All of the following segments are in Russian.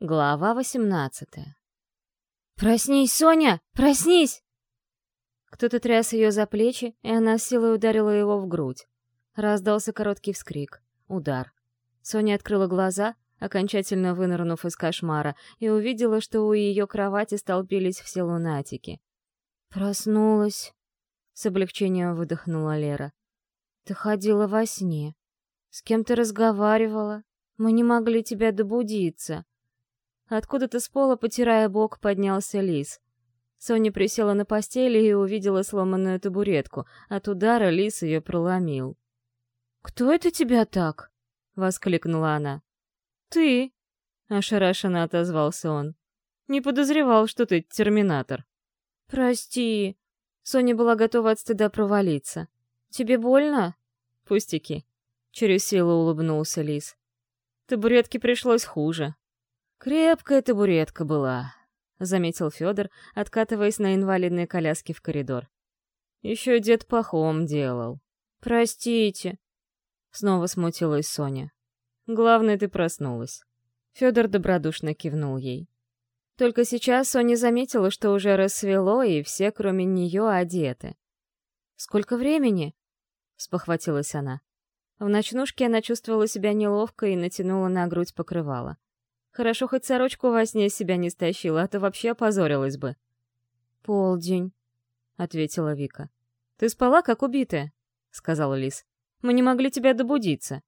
Глава восемнадцатая. «Проснись, Соня! Проснись!» Кто-то тряс ее за плечи, и она силой ударила его в грудь. Раздался короткий вскрик. Удар. Соня открыла глаза, окончательно вынырнув из кошмара, и увидела, что у ее кровати столпились все лунатики. «Проснулась», — с облегчением выдохнула Лера. «Ты ходила во сне. С кем ты разговаривала? Мы не могли тебя добудиться». Откуда-то с пола, потирая бок, поднялся лис. Соня присела на постели и увидела сломанную табуретку. От удара лис ее проломил. «Кто это тебя так?» — воскликнула она. «Ты!» — ошарашенно отозвался он. «Не подозревал, что ты терминатор». «Прости». Соня была готова от стыда провалиться. «Тебе больно?» «Пустяки». Через силу улыбнулся лис. Табуретке пришлось хуже. «Крепкая табуретка была», — заметил Федор, откатываясь на инвалидной коляске в коридор. «Еще дед пахом делал». «Простите», — снова смутилась Соня. «Главное, ты проснулась». Федор добродушно кивнул ей. Только сейчас Соня заметила, что уже рассвело, и все, кроме нее, одеты. «Сколько времени?» — спохватилась она. В ночнушке она чувствовала себя неловко и натянула на грудь покрывало. Хорошо, хоть сорочку во сне себя не стащила, а то вообще опозорилась бы. «Полдень», — ответила Вика. «Ты спала, как убитая», — сказала Лис. «Мы не могли тебя добудиться».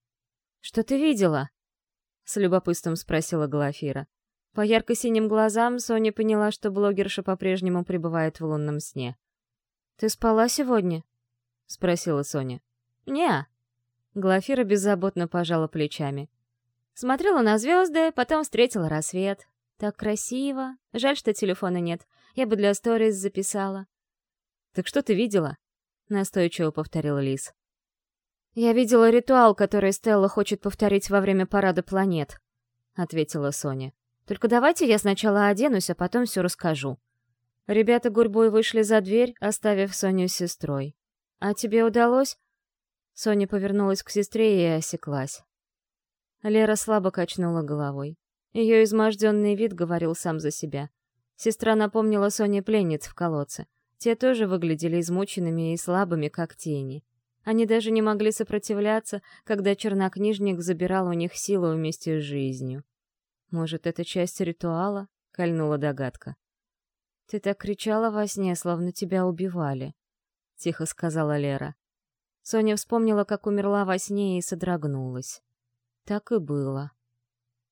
«Что ты видела?» — с любопытством спросила Глафира. По ярко-синим глазам Соня поняла, что блогерша по-прежнему пребывает в лунном сне. «Ты спала сегодня?» — спросила Соня. «Не-а». Глафира беззаботно пожала плечами. Смотрела на звезды, потом встретила рассвет. Так красиво. Жаль, что телефона нет. Я бы для сторис записала. «Так что ты видела?» — настойчиво повторила Лис. «Я видела ритуал, который Стелла хочет повторить во время парада планет», — ответила Соня. «Только давайте я сначала оденусь, а потом все расскажу». Ребята гурьбой вышли за дверь, оставив Соню с сестрой. «А тебе удалось?» Соня повернулась к сестре и осеклась. Лера слабо качнула головой. Ее изможденный вид говорил сам за себя. Сестра напомнила Соне пленниц в колодце. Те тоже выглядели измученными и слабыми, как тени. Они даже не могли сопротивляться, когда чернокнижник забирал у них силу вместе с жизнью. «Может, это часть ритуала?» — кольнула догадка. «Ты так кричала во сне, словно тебя убивали», — тихо сказала Лера. Соня вспомнила, как умерла во сне и содрогнулась. Так и было.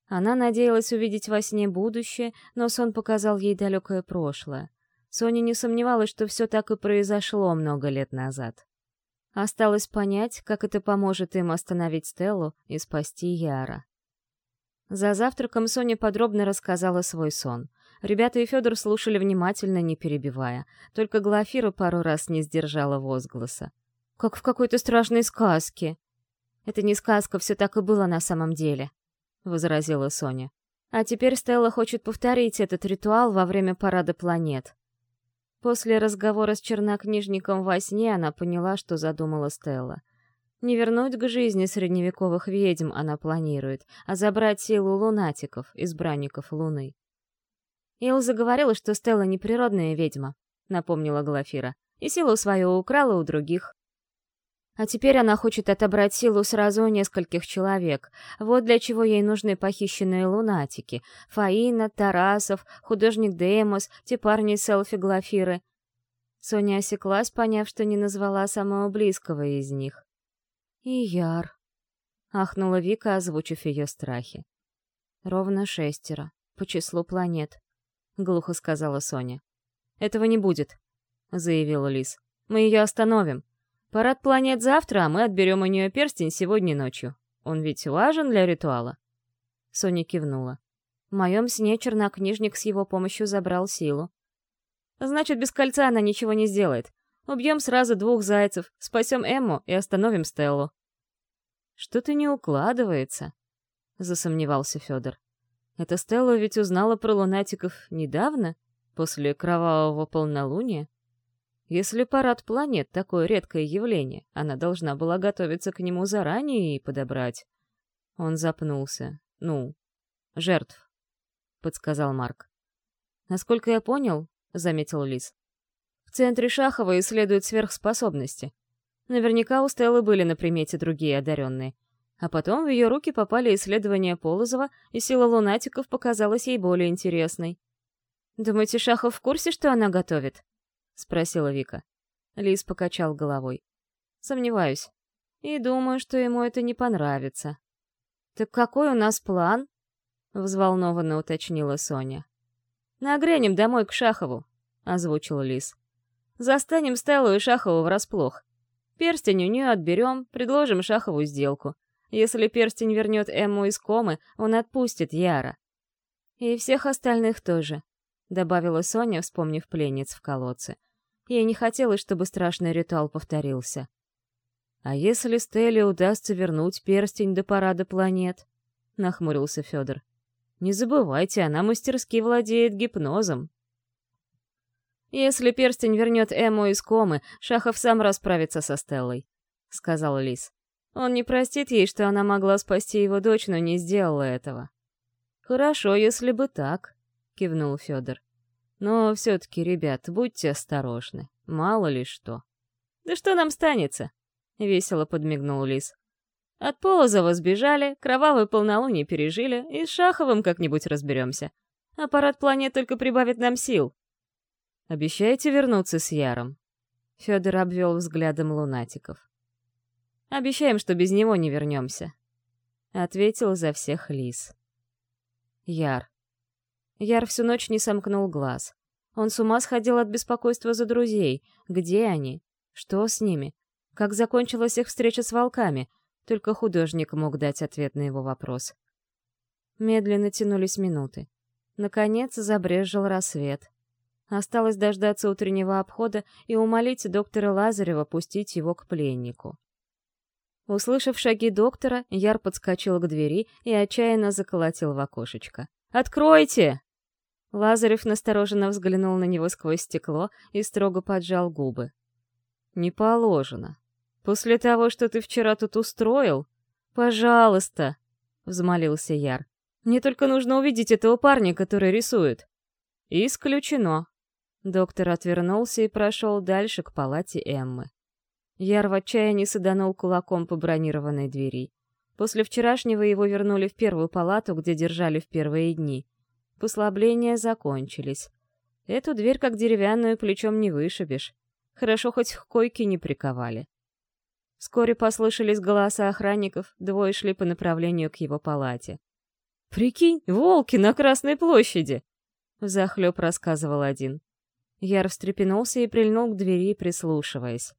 Она надеялась увидеть во сне будущее, но сон показал ей далекое прошлое. Соня не сомневалась, что все так и произошло много лет назад. Осталось понять, как это поможет им остановить Стеллу и спасти Яра. За завтраком Соня подробно рассказала свой сон. Ребята и Федор слушали внимательно, не перебивая. Только Глафира пару раз не сдержала возгласа. «Как в какой-то страшной сказке!» Это не сказка, все так и было на самом деле», — возразила Соня. «А теперь Стелла хочет повторить этот ритуал во время парада планет». После разговора с чернокнижником во сне она поняла, что задумала Стелла. Не вернуть к жизни средневековых ведьм она планирует, а забрать силу лунатиков, избранников Луны. Илза говорила, что Стелла не природная ведьма, напомнила Глафира, и силу свою украла у других. А теперь она хочет отобрать силу сразу у нескольких человек. Вот для чего ей нужны похищенные лунатики. Фаина, Тарасов, художник Демос, те парни селфи-глафиры. Соня осеклась, поняв, что не назвала самого близкого из них. «И Яр», — ахнула Вика, озвучив ее страхи. «Ровно шестеро, по числу планет», — глухо сказала Соня. «Этого не будет», — заявила Лис. «Мы ее остановим. Парад планет завтра, а мы отберем у нее перстень сегодня ночью. Он ведь важен для ритуала?» Соня кивнула. В моем сне чернокнижник с его помощью забрал силу. «Значит, без кольца она ничего не сделает. Убьем сразу двух зайцев, спасем Эмму и остановим Стеллу». «Что-то не укладывается», — засомневался Федор. «Эта Стелла ведь узнала про лунатиков недавно, после кровавого полнолуния?» Если парад планет — такое редкое явление, она должна была готовиться к нему заранее и подобрать. Он запнулся. Ну, жертв. подсказал Марк. «Насколько я понял», — заметил Лис, — «в центре Шахова исследуют сверхспособности. Наверняка у Стеллы были на примете другие одаренные. А потом в ее руки попали исследования Полозова, и сила лунатиков показалась ей более интересной. «Думаете, Шахов в курсе, что она готовит?» — спросила Вика. Лис покачал головой. «Сомневаюсь. И думаю, что ему это не понравится». «Так какой у нас план?» — взволнованно уточнила Соня. «Нагрянем домой к Шахову», — озвучил Лис. «Застанем Стеллу и Шахову врасплох. Перстень у нее отберем, предложим Шахову сделку. Если перстень вернет Эмму из комы, он отпустит Яра. И всех остальных тоже», — добавила Соня, вспомнив пленниц в колодце. Ей не хотелось, чтобы страшный ритуал повторился. «А если Стелле удастся вернуть перстень до парада планет?» — нахмурился Федор. «Не забывайте, она мастерски владеет гипнозом». «Если перстень вернет Эму из комы, Шахов сам расправится со Стеллой», — сказал Лис. «Он не простит ей, что она могла спасти его дочь, но не сделала этого». «Хорошо, если бы так», — кивнул Федор. «Но все-таки, ребят, будьте осторожны, мало ли что». «Да что нам станется?» — весело подмигнул Лис. «От Полозова сбежали, кровавый полнолуние пережили, и с Шаховым как-нибудь разберемся. Аппарат планет только прибавит нам сил». «Обещаете вернуться с Яром?» Федор обвел взглядом лунатиков. «Обещаем, что без него не вернемся», — ответил за всех Лис. Яр. Яр всю ночь не сомкнул глаз. Он с ума сходил от беспокойства за друзей. Где они? Что с ними? Как закончилась их встреча с волками? Только художник мог дать ответ на его вопрос. Медленно тянулись минуты. Наконец забрежил рассвет. Осталось дождаться утреннего обхода и умолить доктора Лазарева пустить его к пленнику. Услышав шаги доктора, Яр подскочил к двери и отчаянно заколотил в окошечко. «Откройте!» Лазарев настороженно взглянул на него сквозь стекло и строго поджал губы. «Не положено», После того, что ты вчера тут устроил? Пожалуйста, взмолился Яр. Мне только нужно увидеть этого парня, который рисует. Исключено. Доктор отвернулся и прошел дальше к палате Эммы. Яр в отчаянии саданул кулаком по бронированной двери. После вчерашнего его вернули в первую палату, где держали в первые дни. Послабления закончились. Эту дверь как деревянную плечом не вышибешь. Хорошо хоть к койке не приковали. Вскоре послышались голоса охранников, двое шли по направлению к его палате. «Прикинь, волки на Красной площади!» — взахлеб рассказывал один. Яр встрепенулся и прильнул к двери, прислушиваясь.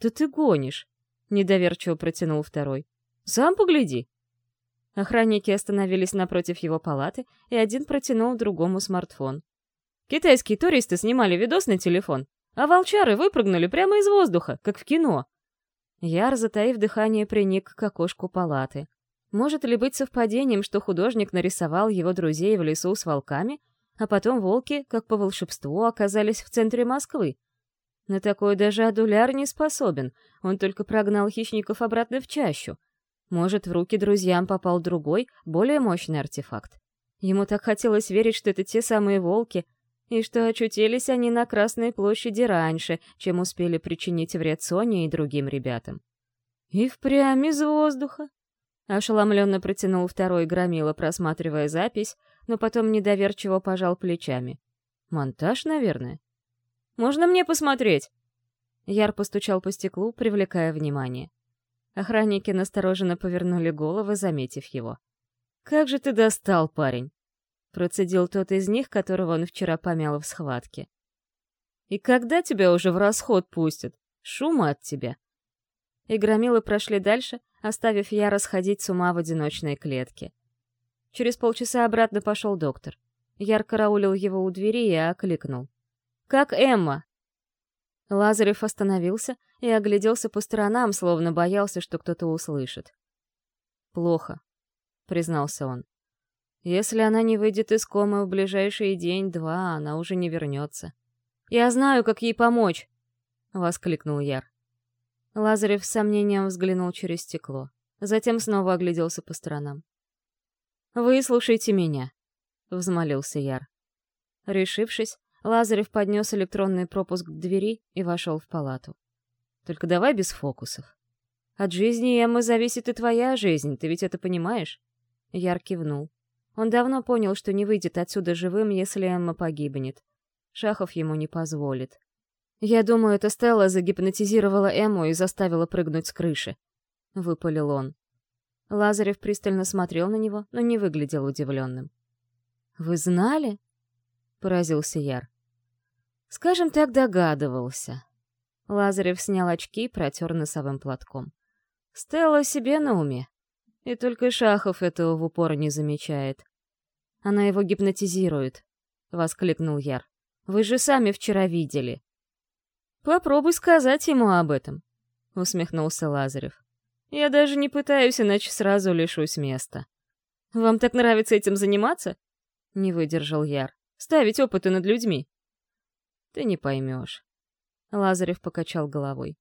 «Да ты гонишь!» — недоверчиво протянул второй. «Сам погляди!» Охранники остановились напротив его палаты, и один протянул другому смартфон. «Китайские туристы снимали видос на телефон, а волчары выпрыгнули прямо из воздуха, как в кино. Яр, затаив дыхание, приник к окошку палаты. Может ли быть совпадением, что художник нарисовал его друзей в лесу с волками, а потом волки, как по волшебству, оказались в центре Москвы? На такое даже Адуляр не способен, он только прогнал хищников обратно в чащу. Может, в руки друзьям попал другой, более мощный артефакт. Ему так хотелось верить, что это те самые волки, и что очутились они на Красной площади раньше, чем успели причинить вред Соне и другим ребятам. «И впрямь из воздуха!» Ошеломленно протянул второй громила, просматривая запись, но потом недоверчиво пожал плечами. «Монтаж, наверное?» «Можно мне посмотреть?» Яр постучал по стеклу, привлекая внимание. Охранники настороженно повернули головы, заметив его. «Как же ты достал, парень!» Процедил тот из них, которого он вчера помял в схватке. «И когда тебя уже в расход пустят? Шума от тебя!» И громилы прошли дальше, оставив Яра сходить с ума в одиночной клетке. Через полчаса обратно пошел доктор. Яр караулил его у двери и окликнул. «Как Эмма?» Лазарев остановился и огляделся по сторонам, словно боялся, что кто-то услышит. «Плохо», — признался он. Если она не выйдет из комы в ближайший день-два, она уже не вернется. «Я знаю, как ей помочь!» — воскликнул Яр. Лазарев с сомнением взглянул через стекло. Затем снова огляделся по сторонам. «Выслушайте меня», — взмолился Яр. Решившись, Лазарев поднес электронный пропуск к двери и вошел в палату. «Только давай без фокусов. От жизни Эммы зависит и твоя жизнь, ты ведь это понимаешь?» Яр кивнул. Он давно понял, что не выйдет отсюда живым, если Эмма погибнет. Шахов ему не позволит. «Я думаю, эта Стелла загипнотизировала Эмму и заставила прыгнуть с крыши», — выпалил он. Лазарев пристально смотрел на него, но не выглядел удивленным. «Вы знали?» — поразился Яр. «Скажем так, догадывался». Лазарев снял очки и протер носовым платком. «Стелла себе на уме. И только Шахов этого в упор не замечает. Она его гипнотизирует», — воскликнул Яр. «Вы же сами вчера видели». «Попробуй сказать ему об этом», — усмехнулся Лазарев. «Я даже не пытаюсь, иначе сразу лишусь места». «Вам так нравится этим заниматься?» — не выдержал Яр. «Ставить опыты над людьми». «Ты не поймешь». Лазарев покачал головой.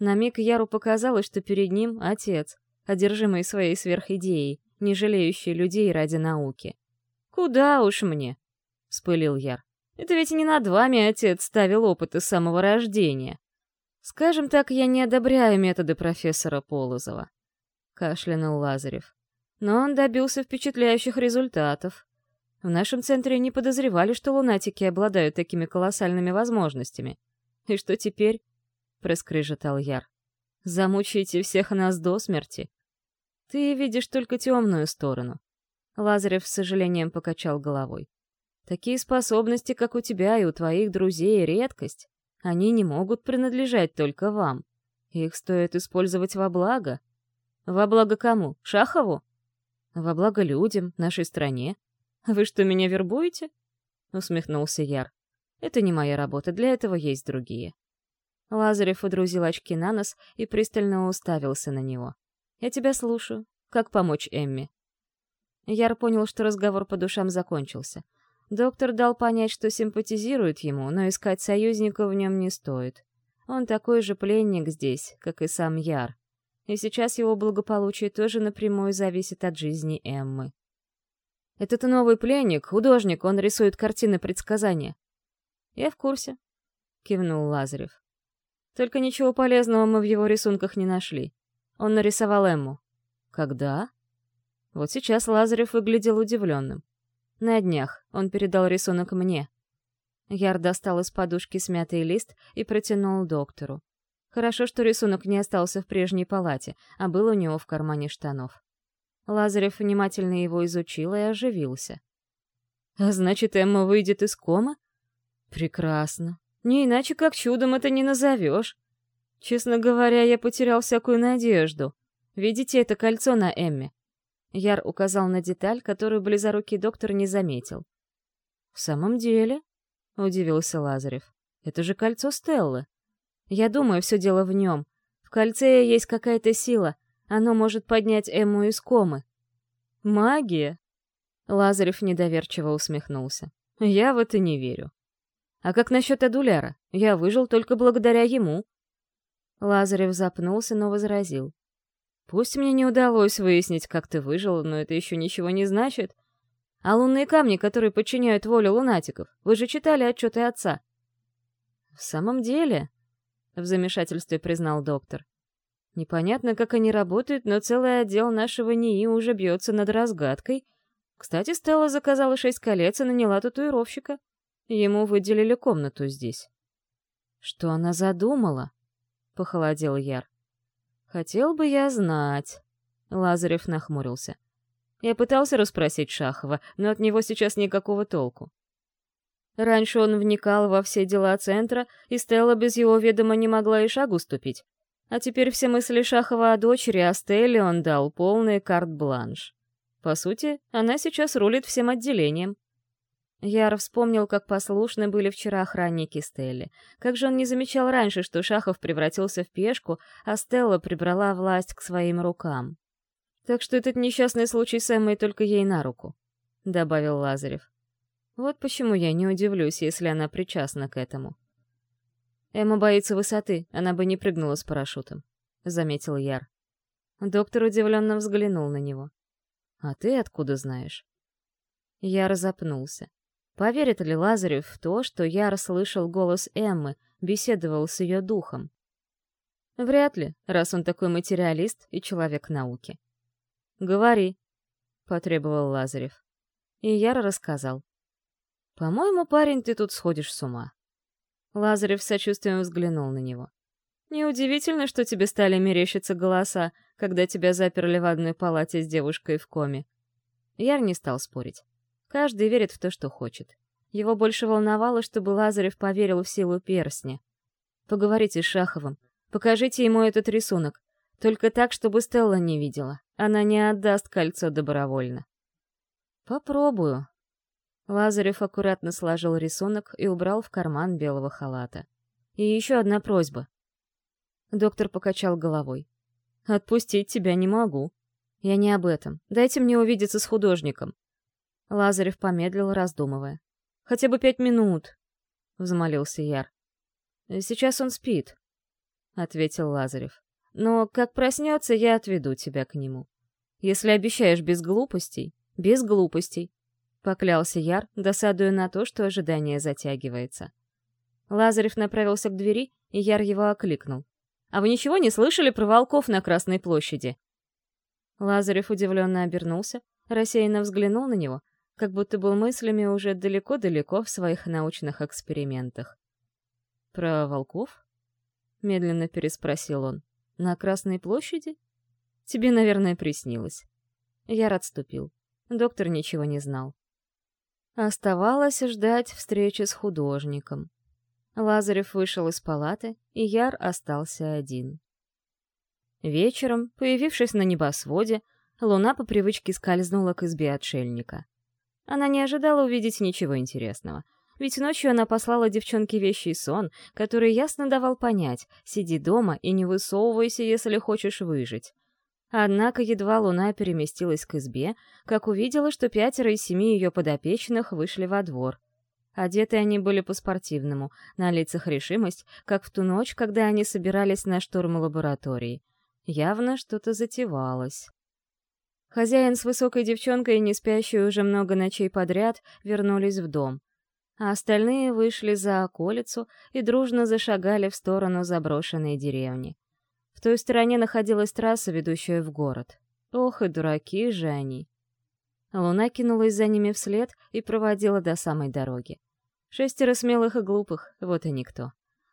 На миг Яру показалось, что перед ним отец, одержимый своей сверхидеей, не жалеющий людей ради науки. «Куда уж мне?» — вспылил Яр. Это ведь не над вами отец ставил опыты с самого рождения. Скажем так, я не одобряю методы профессора Полозова. Кашлянул Лазарев. Но он добился впечатляющих результатов. В нашем центре не подозревали, что лунатики обладают такими колоссальными возможностями. И что теперь? Проскрежетал Яр. Замучаете всех нас до смерти. Ты видишь только темную сторону. Лазарев с сожалением покачал головой. Такие способности, как у тебя и у твоих друзей, редкость. Они не могут принадлежать только вам. Их стоит использовать во благо. Во благо кому? Шахову? Во благо людям, нашей стране. Вы что, меня вербуете? Усмехнулся Яр. Это не моя работа, для этого есть другие. Лазарев удрузил очки на нос и пристально уставился на него. «Я тебя слушаю. Как помочь Эмми?» Яр понял, что разговор по душам закончился. Доктор дал понять, что симпатизирует ему, но искать союзника в нем не стоит. Он такой же пленник здесь, как и сам Яр. И сейчас его благополучие тоже напрямую зависит от жизни Эммы. «Этот новый пленник, художник, он рисует картины предсказания». «Я в курсе», — кивнул Лазарев. «Только ничего полезного мы в его рисунках не нашли. Он нарисовал Эмму». «Когда?» Вот сейчас Лазарев выглядел удивленным. На днях он передал рисунок мне. Яр достал из подушки смятый лист и протянул доктору. Хорошо, что рисунок не остался в прежней палате, а был у него в кармане штанов. Лазарев внимательно его изучил и оживился. «А значит, Эмма выйдет из комы?» «Прекрасно. Не иначе как чудом это не назовешь. Честно говоря, я потерял всякую надежду. Видите это кольцо на Эмме? Яр указал на деталь, которую близорукий доктор не заметил. «В самом деле?» — удивился Лазарев. «Это же кольцо Стеллы. Я думаю, все дело в нем. В кольце есть какая-то сила. Оно может поднять Эмму из комы». «Магия?» Лазарев недоверчиво усмехнулся. «Я в это не верю. А как насчет Адуляра? Я выжил только благодаря ему». Лазарев запнулся, но возразил. Пусть мне не удалось выяснить, как ты выжил, но это еще ничего не значит. А лунные камни, которые подчиняют волю лунатиков, вы же читали отчеты отца. В самом деле, в замешательстве признал доктор. Непонятно, как они работают, но целый отдел нашего НИИ уже бьется над разгадкой. Кстати, Стелла заказала шесть колец и наняла татуировщика. Ему выделили комнату здесь. Что она задумала? Похолодел Яр. «Хотел бы я знать». Лазарев нахмурился. Я пытался расспросить Шахова, но от него сейчас никакого толку. Раньше он вникал во все дела центра, и Стелла без его ведома не могла и шагу ступить. А теперь все мысли Шахова о дочери, о Стелле он дал полный карт-бланш. По сути, она сейчас рулит всем отделением. Яр вспомнил, как послушны были вчера охранники Стелли. Как же он не замечал раньше, что Шахов превратился в пешку, а Стелла прибрала власть к своим рукам. Так что этот несчастный случай с Эммой только ей на руку, — добавил Лазарев. Вот почему я не удивлюсь, если она причастна к этому. Эмма боится высоты, она бы не прыгнула с парашютом, — заметил Яр. Доктор удивленно взглянул на него. «А ты откуда знаешь?» Я разопнулся. Поверит ли Лазарев в то, что я расслышал голос Эммы, беседовал с ее духом? Вряд ли, раз он такой материалист и человек науки. «Говори», — потребовал Лазарев. И Яр рассказал. «По-моему, парень, ты тут сходишь с ума». Лазарев сочувствием взглянул на него. «Неудивительно, что тебе стали мерещиться голоса, когда тебя заперли в одной палате с девушкой в коме». Яр не стал спорить. Каждый верит в то, что хочет. Его больше волновало, чтобы Лазарев поверил в силу перстня. «Поговорите с Шаховым. Покажите ему этот рисунок. Только так, чтобы Стелла не видела. Она не отдаст кольцо добровольно». «Попробую». Лазарев аккуратно сложил рисунок и убрал в карман белого халата. «И еще одна просьба». Доктор покачал головой. «Отпустить тебя не могу. Я не об этом. Дайте мне увидеться с художником. Лазарев помедлил, раздумывая. «Хотя бы пять минут», — взмолился Яр. «Сейчас он спит», — ответил Лазарев. «Но как проснется, я отведу тебя к нему. Если обещаешь без глупостей, без глупостей», — поклялся Яр, досадуя на то, что ожидание затягивается. Лазарев направился к двери, и Яр его окликнул. «А вы ничего не слышали про волков на Красной площади?» Лазарев удивленно обернулся, рассеянно взглянул на него, как будто был мыслями уже далеко-далеко в своих научных экспериментах. «Про волков?» — медленно переспросил он. «На Красной площади? Тебе, наверное, приснилось». Я отступил. Доктор ничего не знал. Оставалось ждать встречи с художником. Лазарев вышел из палаты, и Яр остался один. Вечером, появившись на небосводе, луна по привычке скользнула к избе отшельника. Она не ожидала увидеть ничего интересного. Ведь ночью она послала девчонке вещий сон, который ясно давал понять «сиди дома и не высовывайся, если хочешь выжить». Однако едва луна переместилась к избе, как увидела, что пятеро из семи ее подопечных вышли во двор. Одеты они были по-спортивному, на лицах решимость, как в ту ночь, когда они собирались на штурм лаборатории. Явно что-то затевалось. Хозяин с высокой девчонкой, не спящей уже много ночей подряд, вернулись в дом. А остальные вышли за околицу и дружно зашагали в сторону заброшенной деревни. В той стороне находилась трасса, ведущая в город. Ох и дураки же они. Луна кинулась за ними вслед и проводила до самой дороги. Шестеро смелых и глупых, вот и никто.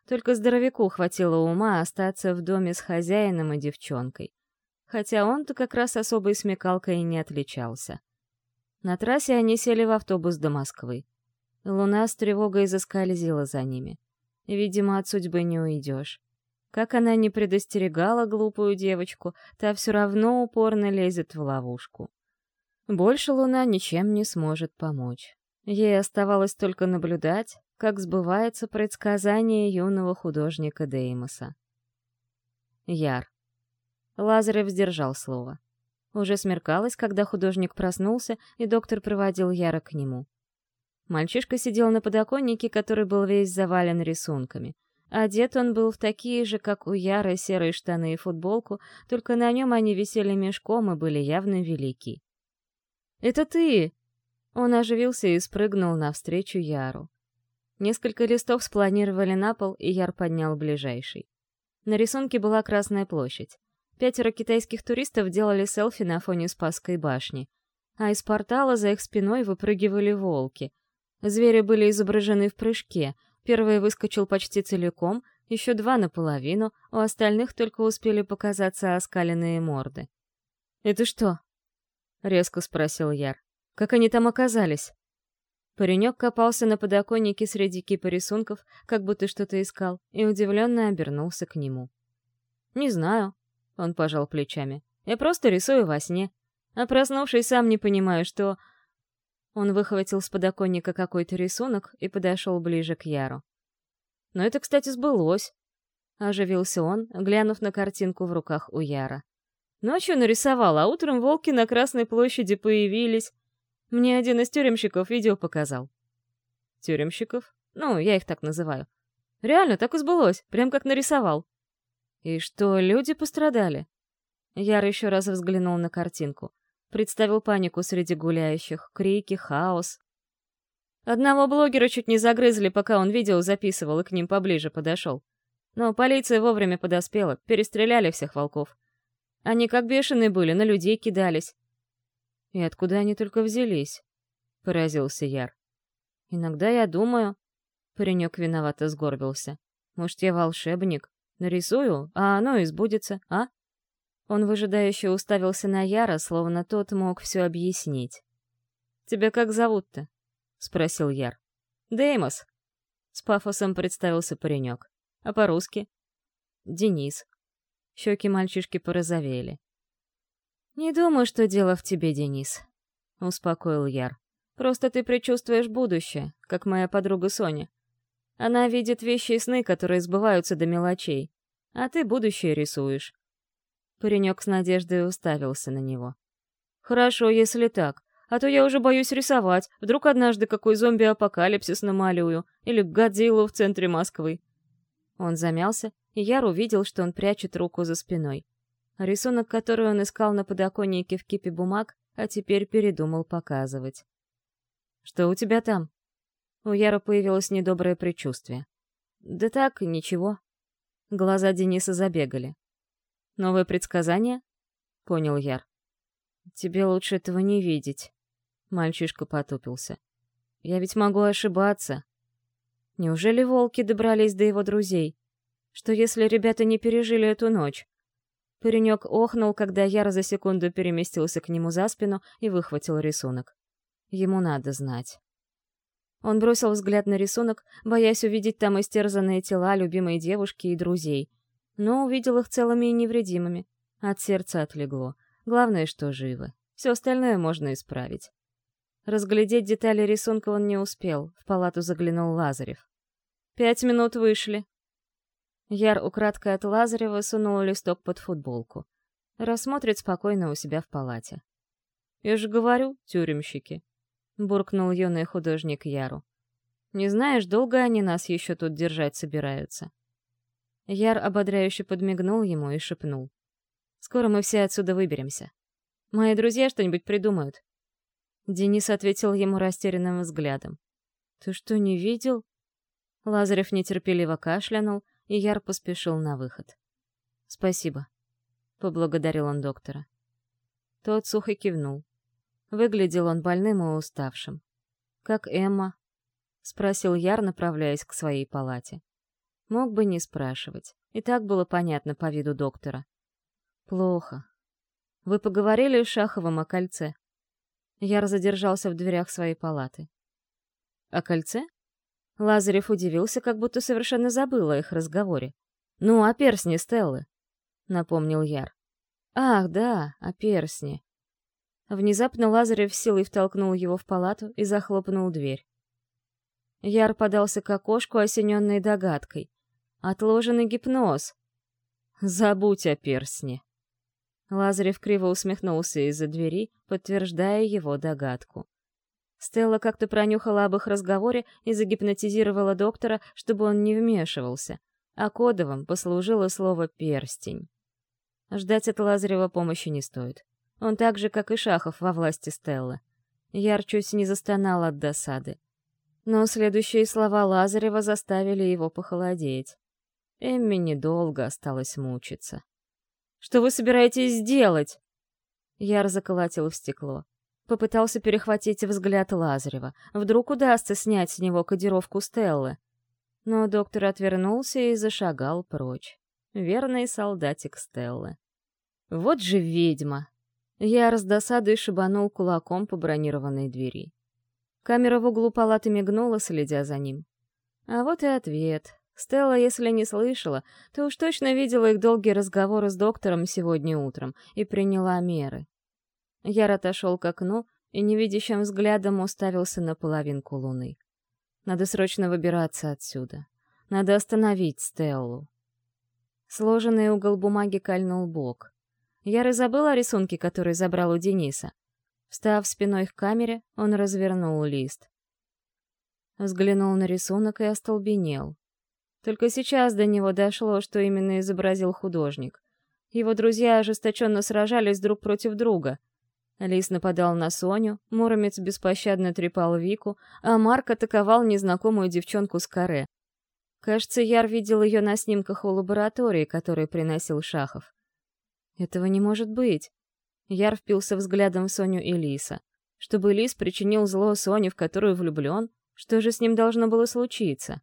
Только здоровяку хватило ума остаться в доме с хозяином и девчонкой хотя он-то как раз особой смекалкой и не отличался. На трассе они сели в автобус до Москвы. Луна с тревогой заскользила за ними. Видимо, от судьбы не уйдешь. Как она не предостерегала глупую девочку, та все равно упорно лезет в ловушку. Больше Луна ничем не сможет помочь. Ей оставалось только наблюдать, как сбывается предсказание юного художника Деймоса. Яр. Лазарев сдержал слово. Уже смеркалось, когда художник проснулся, и доктор проводил Яра к нему. Мальчишка сидел на подоконнике, который был весь завален рисунками. Одет он был в такие же, как у Яра, серые штаны и футболку, только на нем они висели мешком и были явно велики. «Это ты!» Он оживился и спрыгнул навстречу Яру. Несколько листов спланировали на пол, и Яр поднял ближайший. На рисунке была Красная площадь. Пятеро китайских туристов делали селфи на фоне Спасской башни. А из портала за их спиной выпрыгивали волки. Звери были изображены в прыжке. Первый выскочил почти целиком, еще два наполовину, у остальных только успели показаться оскаленные морды. «Это что?» — резко спросил Яр. «Как они там оказались?» Паренек копался на подоконнике среди кипа рисунков, как будто что-то искал, и удивленно обернулся к нему. «Не знаю», он пожал плечами. «Я просто рисую во сне. А проснувшись, сам не понимаю, что...» Он выхватил с подоконника какой-то рисунок и подошел ближе к Яру. «Но это, кстати, сбылось», — оживился он, глянув на картинку в руках у Яра. «Ночью нарисовал, а утром волки на Красной площади появились. Мне один из тюремщиков видео показал». «Тюремщиков? Ну, я их так называю. Реально, так и сбылось, прям как нарисовал». «И что, люди пострадали?» Яр еще раз взглянул на картинку. Представил панику среди гуляющих, крики, хаос. Одного блогера чуть не загрызли, пока он видео записывал и к ним поближе подошел. Но полиция вовремя подоспела, перестреляли всех волков. Они как бешеные были, на людей кидались. И откуда они только взялись? Поразился Яр. Иногда я думаю... Паренек виновато сгорбился. Может, я волшебник? Нарисую, а оно избудется, а? Он выжидающе уставился на Яра, словно тот мог все объяснить. «Тебя как зовут-то?» — спросил Яр. «Деймос!» — с пафосом представился паренек. «А по-русски?» «Денис». Щеки мальчишки порозовели. «Не думаю, что дело в тебе, Денис», — успокоил Яр. «Просто ты предчувствуешь будущее, как моя подруга Соня. Она видит вещи и сны, которые сбываются до мелочей, а ты будущее рисуешь. Паренек с надеждой уставился на него. «Хорошо, если так. А то я уже боюсь рисовать. Вдруг однажды какой зомби-апокалипсис намалюю. Или Годзиллу в центре Москвы». Он замялся, и Яр увидел, что он прячет руку за спиной. Рисунок, который он искал на подоконнике в кипе бумаг, а теперь передумал показывать. «Что у тебя там?» У Яра появилось недоброе предчувствие. «Да так, ничего». Глаза Дениса забегали. Новое предсказание? Понял Яр. Тебе лучше этого не видеть. Мальчишка потупился. Я ведь могу ошибаться. Неужели волки добрались до его друзей? Что если ребята не пережили эту ночь? Паренек охнул, когда Яр за секунду переместился к нему за спину и выхватил рисунок. Ему надо знать. Он бросил взгляд на рисунок, боясь увидеть там истерзанные тела любимой девушки и друзей, но увидел их целыми и невредимыми. От сердца отлегло. Главное, что живы. Все остальное можно исправить. Разглядеть детали рисунка он не успел. В палату заглянул Лазарев. «Пять минут вышли». Яр украдкой от Лазарева сунул листок под футболку. Рассмотрит спокойно у себя в палате. «Я же говорю, тюремщики», — буркнул юный художник Яру. «Не знаешь, долго они нас еще тут держать собираются?» Яр ободряюще подмигнул ему и шепнул. «Скоро мы все отсюда выберемся. Мои друзья что-нибудь придумают». Денис ответил ему растерянным взглядом. «Ты что, не видел?» Лазарев нетерпеливо кашлянул, и Яр поспешил на выход. «Спасибо», — поблагодарил он доктора. Тот сухо кивнул. Выглядел он больным и уставшим. «Как Эмма?» — спросил Яр, направляясь к своей палате. Мог бы не спрашивать. И так было понятно по виду доктора. Плохо. Вы поговорили с Шаховым о кольце? Яр задержался в дверях своей палаты. О кольце? Лазарев удивился, как будто совершенно забыл о их разговоре. «Ну, о персне Стеллы», — напомнил Яр. «Ах, да, о персне». Внезапно Лазарев силой втолкнул его в палату и захлопнул дверь. Яр подался к окошку, осененной догадкой. Отложенный гипноз. Забудь о персне. Лазарев криво усмехнулся из-за двери, подтверждая его догадку. Стелла как-то пронюхала об их разговоре и загипнотизировала доктора, чтобы он не вмешивался, а кодовым послужило слово «перстень». Ждать от Лазарева помощи не стоит. Он так же, как и Шахов, во власти Стеллы. Яр чуть не застонал от досады. Но следующие слова Лазарева заставили его похолодеть. Эмми недолго осталось мучиться. «Что вы собираетесь сделать?» Яр заколотил в стекло. Попытался перехватить взгляд Лазарева. Вдруг удастся снять с него кодировку Стеллы. Но доктор отвернулся и зашагал прочь. Верный солдатик Стеллы. Вот же ведьма! Я с досадой шибанул кулаком по бронированной двери. Камера в углу палаты мигнула, следя за ним. А вот и ответ. Стелла, если не слышала, то уж точно видела их долгие разговоры с доктором сегодня утром и приняла меры. Яр отошел к окну и невидящим взглядом уставился на половинку луны. Надо срочно выбираться отсюда. Надо остановить Стеллу. Сложенный угол бумаги кольнул бок. Яр и забыл о рисунке, который забрал у Дениса. Встав спиной к камере, он развернул лист. Взглянул на рисунок и остолбенел. Только сейчас до него дошло, что именно изобразил художник. Его друзья ожесточенно сражались друг против друга. Лис нападал на Соню, Муромец беспощадно трепал Вику, а Марк атаковал незнакомую девчонку с каре. Кажется, Яр видел ее на снимках в лаборатории, которые приносил Шахов. Этого не может быть. Яр впился взглядом в Соню и Лиса. Чтобы Лис причинил зло Соне, в которую влюблен, что же с ним должно было случиться?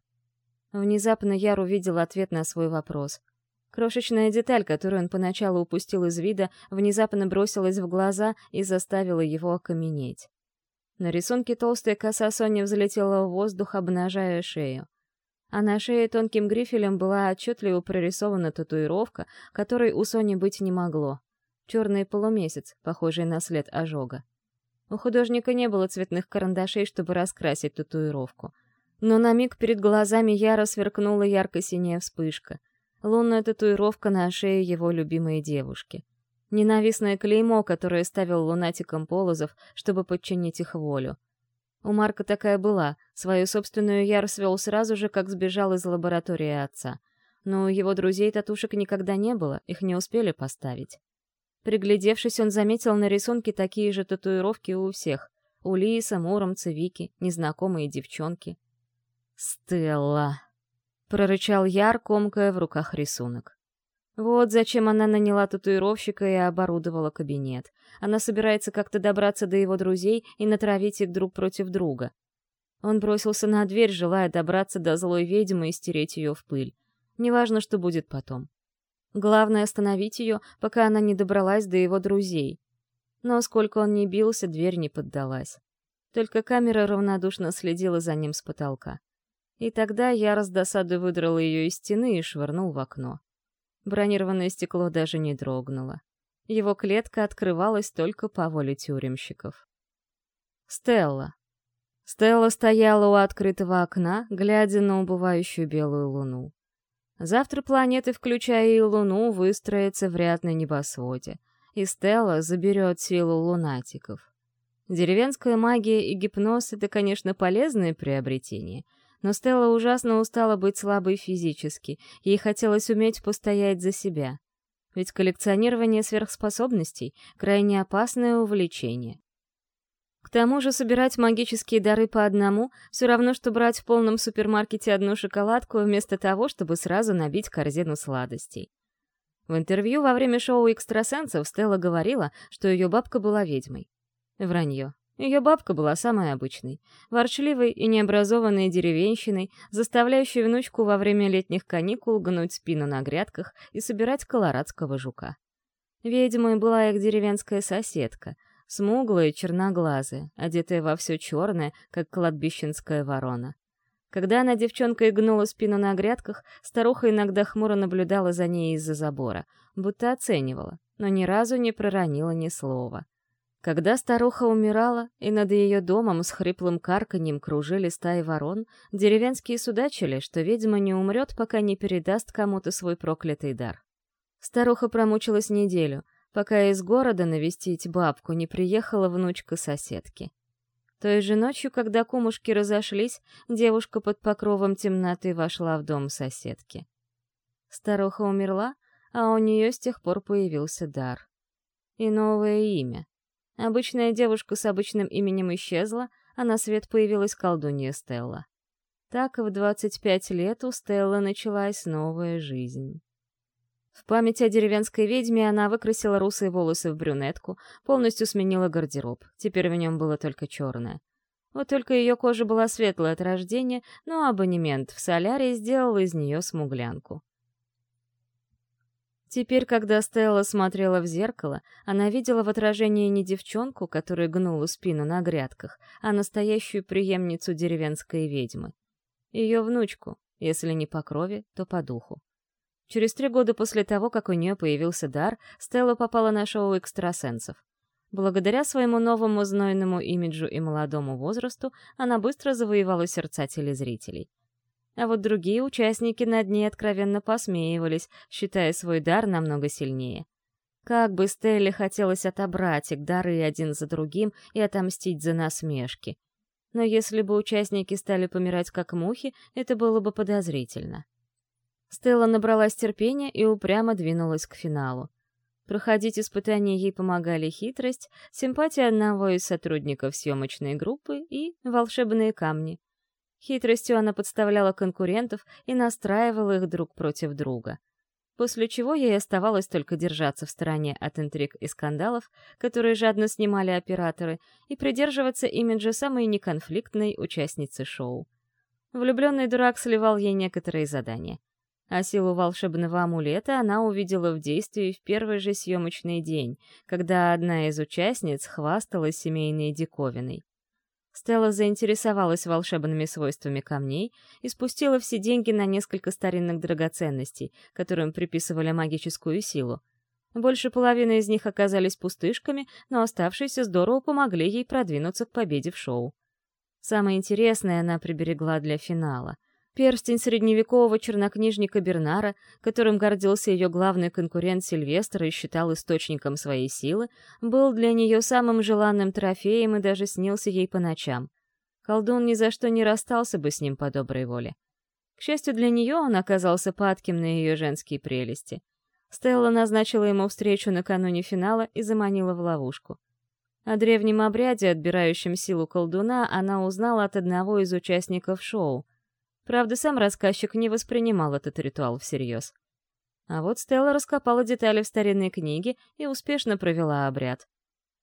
Внезапно Яр увидел ответ на свой вопрос — Крошечная деталь, которую он поначалу упустил из вида, внезапно бросилась в глаза и заставила его окаменеть. На рисунке толстая коса Сони взлетела в воздух, обнажая шею. А на шее тонким грифелем была отчетливо прорисована татуировка, которой у Сони быть не могло. Черный полумесяц, похожий на след ожога. У художника не было цветных карандашей, чтобы раскрасить татуировку. Но на миг перед глазами Яра сверкнула ярко-синяя вспышка — лунная татуировка на шее его любимой девушки. Ненавистное клеймо, которое ставил лунатиком Полозов, чтобы подчинить их волю. У Марка такая была, свою собственную Яр свел сразу же, как сбежал из лаборатории отца. Но у его друзей татушек никогда не было, их не успели поставить. Приглядевшись, он заметил на рисунке такие же татуировки у всех. У Лиса, Муромца, Вики, незнакомые девчонки. «Стелла!» прорычал Яр, комкая в руках рисунок. Вот зачем она наняла татуировщика и оборудовала кабинет. Она собирается как-то добраться до его друзей и натравить их друг против друга. Он бросился на дверь, желая добраться до злой ведьмы и стереть ее в пыль. Неважно, что будет потом. Главное — остановить ее, пока она не добралась до его друзей. Но сколько он ни бился, дверь не поддалась. Только камера равнодушно следила за ним с потолка. И тогда я с досадой выдрал ее из стены и швырнул в окно. Бронированное стекло даже не дрогнуло. Его клетка открывалась только по воле тюремщиков. Стелла. Стелла стояла у открытого окна, глядя на убывающую белую луну. Завтра планеты, включая и Луну, выстроятся в ряд на небосводе, и Стелла заберет силу лунатиков. Деревенская магия и гипноз — это, конечно, полезные приобретения — но Стелла ужасно устала быть слабой физически, ей хотелось уметь постоять за себя. Ведь коллекционирование сверхспособностей — крайне опасное увлечение. К тому же собирать магические дары по одному — все равно, что брать в полном супермаркете одну шоколадку вместо того, чтобы сразу набить корзину сладостей. В интервью во время шоу «Экстрасенсов» Стелла говорила, что ее бабка была ведьмой. Вранье. Ее бабка была самой обычной, ворчливой и необразованной деревенщиной, заставляющей внучку во время летних каникул гнуть спину на грядках и собирать колорадского жука. Ведьмой была их деревенская соседка, смуглая и черноглазая, одетая во все черное, как кладбищенская ворона. Когда она девчонкой гнула спину на грядках, старуха иногда хмуро наблюдала за ней из-за забора, будто оценивала, но ни разу не проронила ни слова — когда старуха умирала, и над ее домом с хриплым карканьем кружили стаи ворон, деревенские судачили, что ведьма не умрет, пока не передаст кому-то свой проклятый дар. Старуха промучилась неделю, пока из города навестить бабку не приехала внучка соседки. Той же ночью, когда кумушки разошлись, девушка под покровом темноты вошла в дом соседки. Старуха умерла, а у нее с тех пор появился дар. И новое имя — Обычная девушка с обычным именем исчезла, а на свет появилась колдунья Стелла. Так в 25 лет у Стеллы началась новая жизнь. В память о деревенской ведьме она выкрасила русые волосы в брюнетку, полностью сменила гардероб, теперь в нем было только черное. Вот только ее кожа была светлая от рождения, но абонемент в солярии сделал из нее смуглянку. Теперь, когда Стелла смотрела в зеркало, она видела в отражении не девчонку, которая гнула спину на грядках, а настоящую преемницу деревенской ведьмы. Ее внучку, если не по крови, то по духу. Через три года после того, как у нее появился дар, Стелла попала на шоу экстрасенсов. Благодаря своему новому знойному имиджу и молодому возрасту она быстро завоевала сердца телезрителей — а вот другие участники над ней откровенно посмеивались, считая свой дар намного сильнее. Как бы Стелле хотелось отобрать их дары один за другим и отомстить за насмешки. Но если бы участники стали помирать как мухи, это было бы подозрительно. Стелла набралась терпения и упрямо двинулась к финалу. Проходить испытания ей помогали хитрость, симпатия одного из сотрудников съемочной группы и волшебные камни. Хитростью она подставляла конкурентов и настраивала их друг против друга. После чего ей оставалось только держаться в стороне от интриг и скандалов, которые жадно снимали операторы, и придерживаться имиджа самой неконфликтной участницы шоу. Влюбленный дурак сливал ей некоторые задания — а силу волшебного амулета она увидела в действии в первый же съемочный день, когда одна из участниц хвасталась семейной диковиной. Стелла заинтересовалась волшебными свойствами камней и спустила все деньги на несколько старинных драгоценностей, которым приписывали магическую силу. Больше половины из них оказались пустышками, но оставшиеся здорово помогли ей продвинуться к победе в шоу. Самое интересное она приберегла для финала. Перстень средневекового чернокнижника Бернара, которым гордился ее главный конкурент Сильвестр и считал источником своей силы, был для нее самым желанным трофеем и даже снился ей по ночам. Колдун ни за что не расстался бы с ним по доброй воле. К счастью для нее, он оказался падким на ее женские прелести. Стелла назначила ему встречу накануне финала и заманила в ловушку. О древнем обряде, отбирающем силу колдуна, она узнала от одного из участников шоу — Правда, сам рассказчик не воспринимал этот ритуал всерьез. А вот Стелла раскопала детали в старинной книге и успешно провела обряд.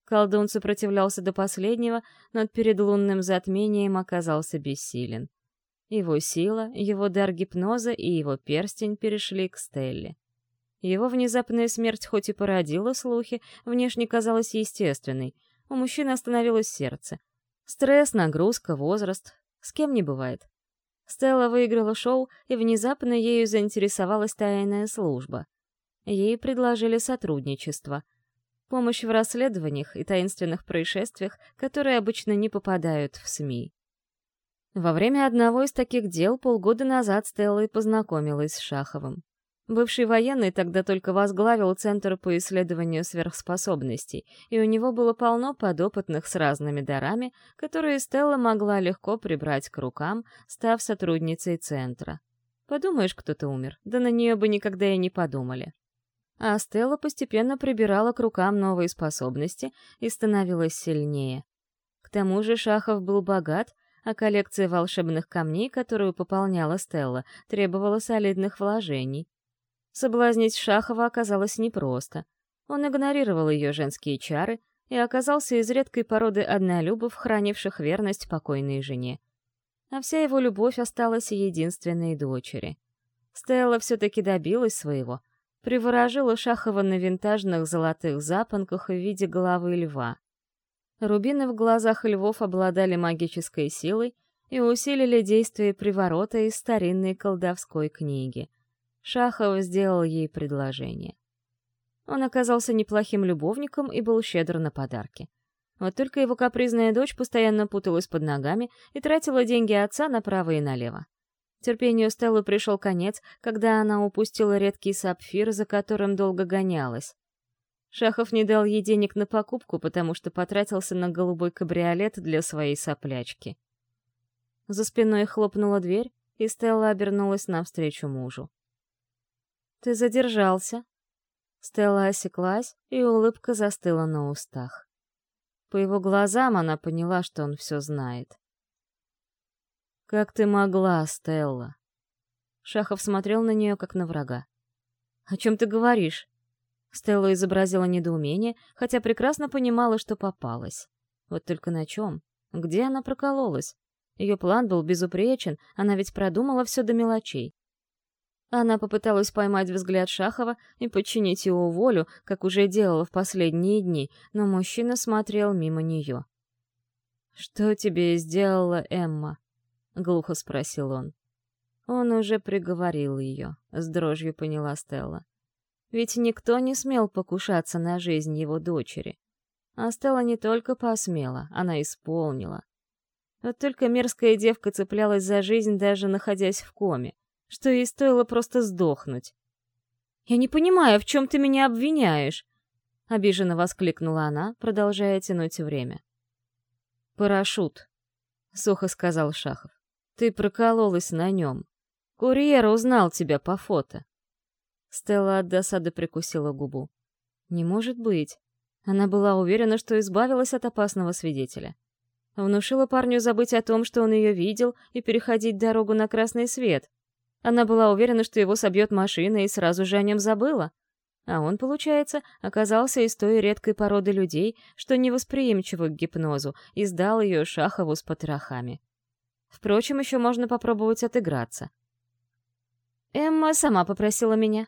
Колдун сопротивлялся до последнего, но перед лунным затмением оказался бессилен. Его сила, его дар гипноза и его перстень перешли к Стелле. Его внезапная смерть хоть и породила слухи, внешне казалась естественной. У мужчины остановилось сердце. Стресс, нагрузка, возраст. С кем не бывает. Стелла выиграла шоу, и внезапно ею заинтересовалась тайная служба. Ей предложили сотрудничество. Помощь в расследованиях и таинственных происшествиях, которые обычно не попадают в СМИ. Во время одного из таких дел полгода назад Стелла и познакомилась с Шаховым. Бывший военный тогда только возглавил Центр по исследованию сверхспособностей, и у него было полно подопытных с разными дарами, которые Стелла могла легко прибрать к рукам, став сотрудницей Центра. Подумаешь, кто-то умер, да на нее бы никогда и не подумали. А Стелла постепенно прибирала к рукам новые способности и становилась сильнее. К тому же Шахов был богат, а коллекция волшебных камней, которую пополняла Стелла, требовала солидных вложений. Соблазнить Шахова оказалось непросто. Он игнорировал ее женские чары и оказался из редкой породы однолюбов, хранивших верность покойной жене. А вся его любовь осталась единственной дочери. Стелла все-таки добилась своего, приворожила Шахова на винтажных золотых запонках в виде головы льва. Рубины в глазах львов обладали магической силой и усилили действие приворота из старинной колдовской книги — Шахов сделал ей предложение. Он оказался неплохим любовником и был щедр на подарки. Вот только его капризная дочь постоянно путалась под ногами и тратила деньги отца направо и налево. Терпению Стеллы пришел конец, когда она упустила редкий сапфир, за которым долго гонялась. Шахов не дал ей денег на покупку, потому что потратился на голубой кабриолет для своей соплячки. За спиной хлопнула дверь, и Стелла обернулась навстречу мужу. «Ты задержался». Стелла осеклась, и улыбка застыла на устах. По его глазам она поняла, что он все знает. «Как ты могла, Стелла?» Шахов смотрел на нее, как на врага. «О чем ты говоришь?» Стелла изобразила недоумение, хотя прекрасно понимала, что попалась. Вот только на чем? Где она прокололась? Ее план был безупречен, она ведь продумала все до мелочей. Она попыталась поймать взгляд Шахова и подчинить его волю, как уже делала в последние дни, но мужчина смотрел мимо нее. «Что тебе сделала Эмма?» — глухо спросил он. Он уже приговорил ее, с дрожью поняла Стелла. Ведь никто не смел покушаться на жизнь его дочери. А Стелла не только посмела, она исполнила. Вот только мерзкая девка цеплялась за жизнь, даже находясь в коме что ей стоило просто сдохнуть. «Я не понимаю, в чем ты меня обвиняешь?» — обиженно воскликнула она, продолжая тянуть время. «Парашют», — сухо сказал Шахов. «Ты прокололась на нем. Курьер узнал тебя по фото». Стелла от досады прикусила губу. Не может быть. Она была уверена, что избавилась от опасного свидетеля. Внушила парню забыть о том, что он ее видел, и переходить дорогу на красный свет. Она была уверена, что его собьет машина, и сразу же о нем забыла. А он, получается, оказался из той редкой породы людей, что невосприимчивы к гипнозу, и сдал ее Шахову с потрохами. Впрочем, еще можно попробовать отыграться. «Эмма сама попросила меня».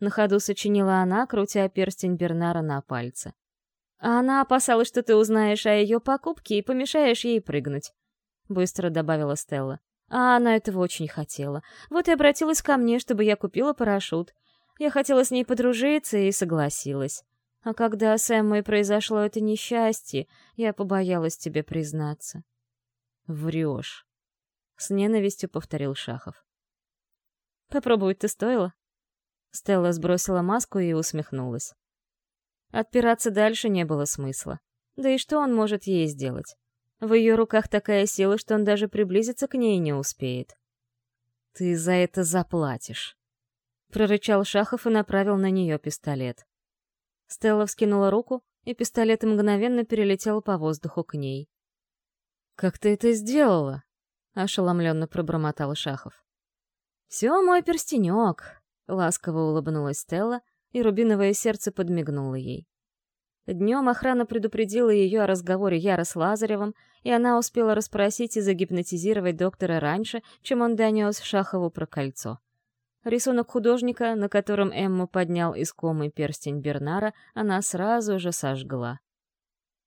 На ходу сочинила она, крутя перстень Бернара на пальце. А она опасалась, что ты узнаешь о ее покупке и помешаешь ей прыгнуть. Быстро добавила Стелла. А она этого очень хотела. Вот и обратилась ко мне, чтобы я купила парашют. Я хотела с ней подружиться и согласилась. А когда с Эммой произошло это несчастье, я побоялась тебе признаться. Врешь. С ненавистью повторил Шахов. Попробовать-то стоило. Стелла сбросила маску и усмехнулась. Отпираться дальше не было смысла. Да и что он может ей сделать? В ее руках такая сила, что он даже приблизиться к ней не успеет. «Ты за это заплатишь», — прорычал Шахов и направил на нее пистолет. Стелла вскинула руку, и пистолет мгновенно перелетел по воздуху к ней. «Как ты это сделала?» — ошеломленно пробормотал Шахов. «Все мой перстенек», — ласково улыбнулась Стелла, и рубиновое сердце подмигнуло ей. Днем охрана предупредила ее о разговоре Яра с Лазаревым, и она успела расспросить и загипнотизировать доктора раньше, чем он донес Шахову про кольцо. Рисунок художника, на котором Эмма поднял искомый перстень Бернара, она сразу же сожгла.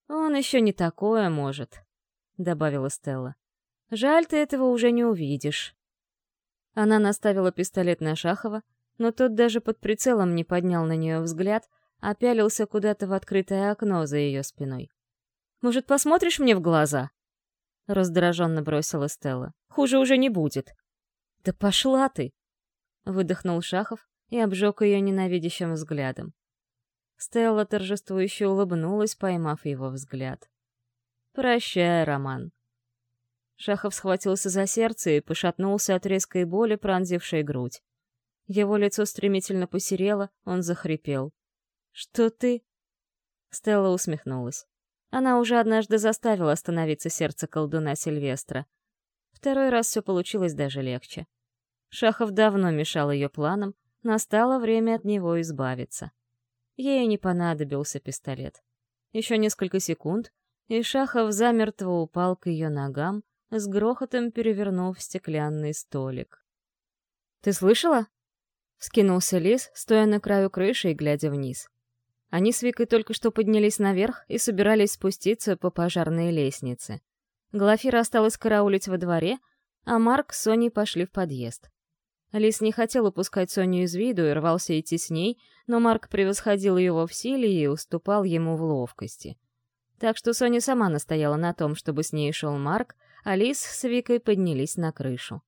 «Он еще не такое может», — добавила Стелла. «Жаль, ты этого уже не увидишь». Она наставила пистолет на Шахова, но тот даже под прицелом не поднял на нее взгляд, а пялился куда-то в открытое окно за ее спиной. «Может, посмотришь мне в глаза?» Раздраженно бросила Стелла. «Хуже уже не будет». «Да пошла ты!» Выдохнул Шахов и обжег ее ненавидящим взглядом. Стелла торжествующе улыбнулась, поймав его взгляд. «Прощай, Роман». Шахов схватился за сердце и пошатнулся от резкой боли, пронзившей грудь. Его лицо стремительно посерело, он захрипел. «Что ты?» Стелла усмехнулась. Она уже однажды заставила остановиться сердце колдуна Сильвестра. Второй раз все получилось даже легче. Шахов давно мешал ее планам, настало время от него избавиться. Ей не понадобился пистолет. Еще несколько секунд, и Шахов замертво упал к ее ногам, с грохотом перевернув стеклянный столик. «Ты слышала?» Вскинулся лис, стоя на краю крыши и глядя вниз. Они с Викой только что поднялись наверх и собирались спуститься по пожарной лестнице. Глафира осталась караулить во дворе, а Марк с Соней пошли в подъезд. Лис не хотел упускать Соню из виду и рвался идти с ней, но Марк превосходил его в силе и уступал ему в ловкости. Так что Соня сама настояла на том, чтобы с ней шел Марк, а Лис с Викой поднялись на крышу.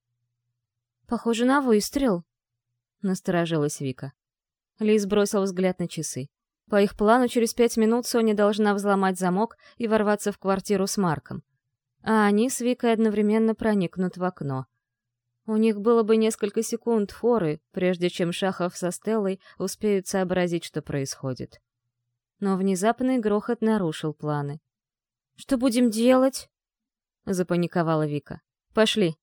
«Похоже на выстрел», — насторожилась Вика. Лиз бросил взгляд на часы. По их плану, через пять минут Соня должна взломать замок и ворваться в квартиру с Марком. А они с Викой одновременно проникнут в окно. У них было бы несколько секунд форы, прежде чем Шахов со Стеллой успеют сообразить, что происходит. Но внезапный грохот нарушил планы. «Что будем делать?» — запаниковала Вика. «Пошли»,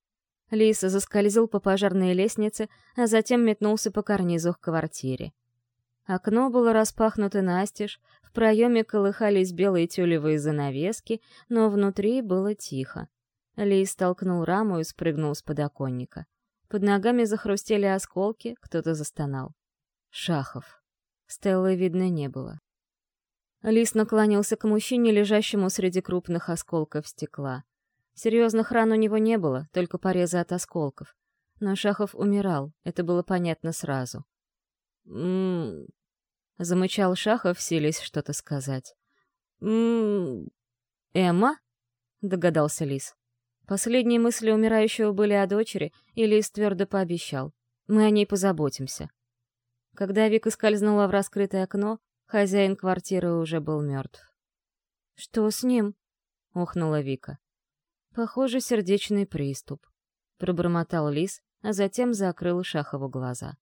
Лис заскользил по пожарной лестнице, а затем метнулся по карнизу к квартире. Окно было распахнуто настежь, в проеме колыхались белые тюлевые занавески, но внутри было тихо. Лис толкнул раму и спрыгнул с подоконника. Под ногами захрустели осколки, кто-то застонал. Шахов. Стеллы видно не было. Лис наклонился к мужчине, лежащему среди крупных осколков стекла. Серьезных ран у него не было, только порезы от осколков. Но Шахов умирал, это было понятно сразу. «М-м-м...» Замычал Шахов, силясь что-то сказать. «М-м-м...» «Эмма?» — догадался Лис. Последние мысли умирающего были о дочери, и Лис твердо пообещал. «Мы о ней позаботимся». Когда Вика скользнула в раскрытое окно, хозяин квартиры уже был мертв. «Что с ним?» — охнула Вика. Похоже, сердечный приступ. Пробормотал лис, а затем закрыл Шахову глаза.